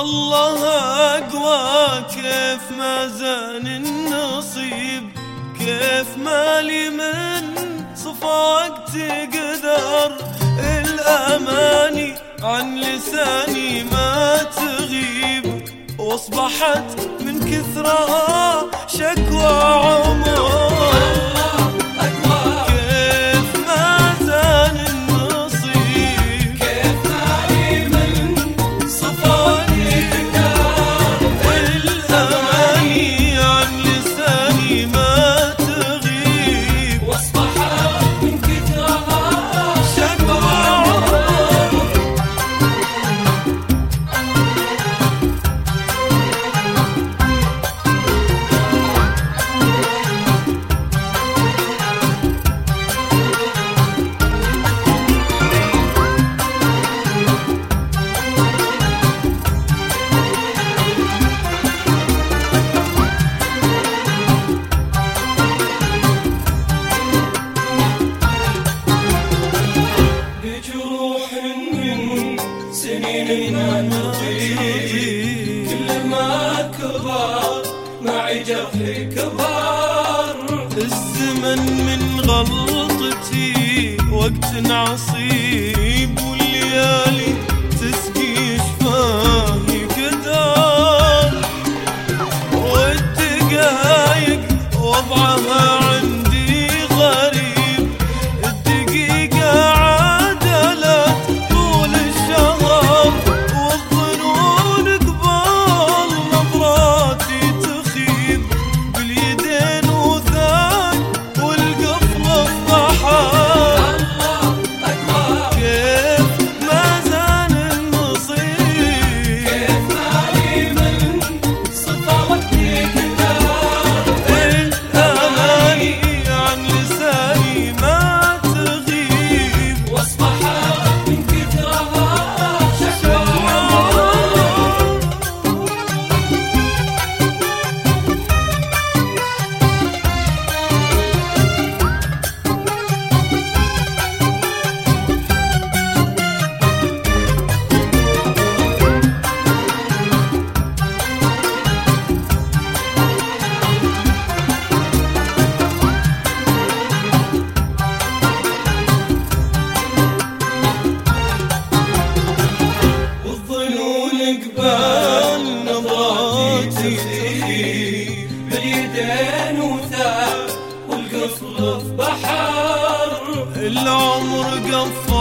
الله أقوى كيف ما زان النصيب كيف مالي من صفاك تقدر. الأماني عن لساني ما تغيب وأصبحت من كثرها شكوى عمر. كل ما كبر معي كبر الزمن من غلطتي وقت عصيب والليالي باليدين وثاب والقفل بحر العمر قفى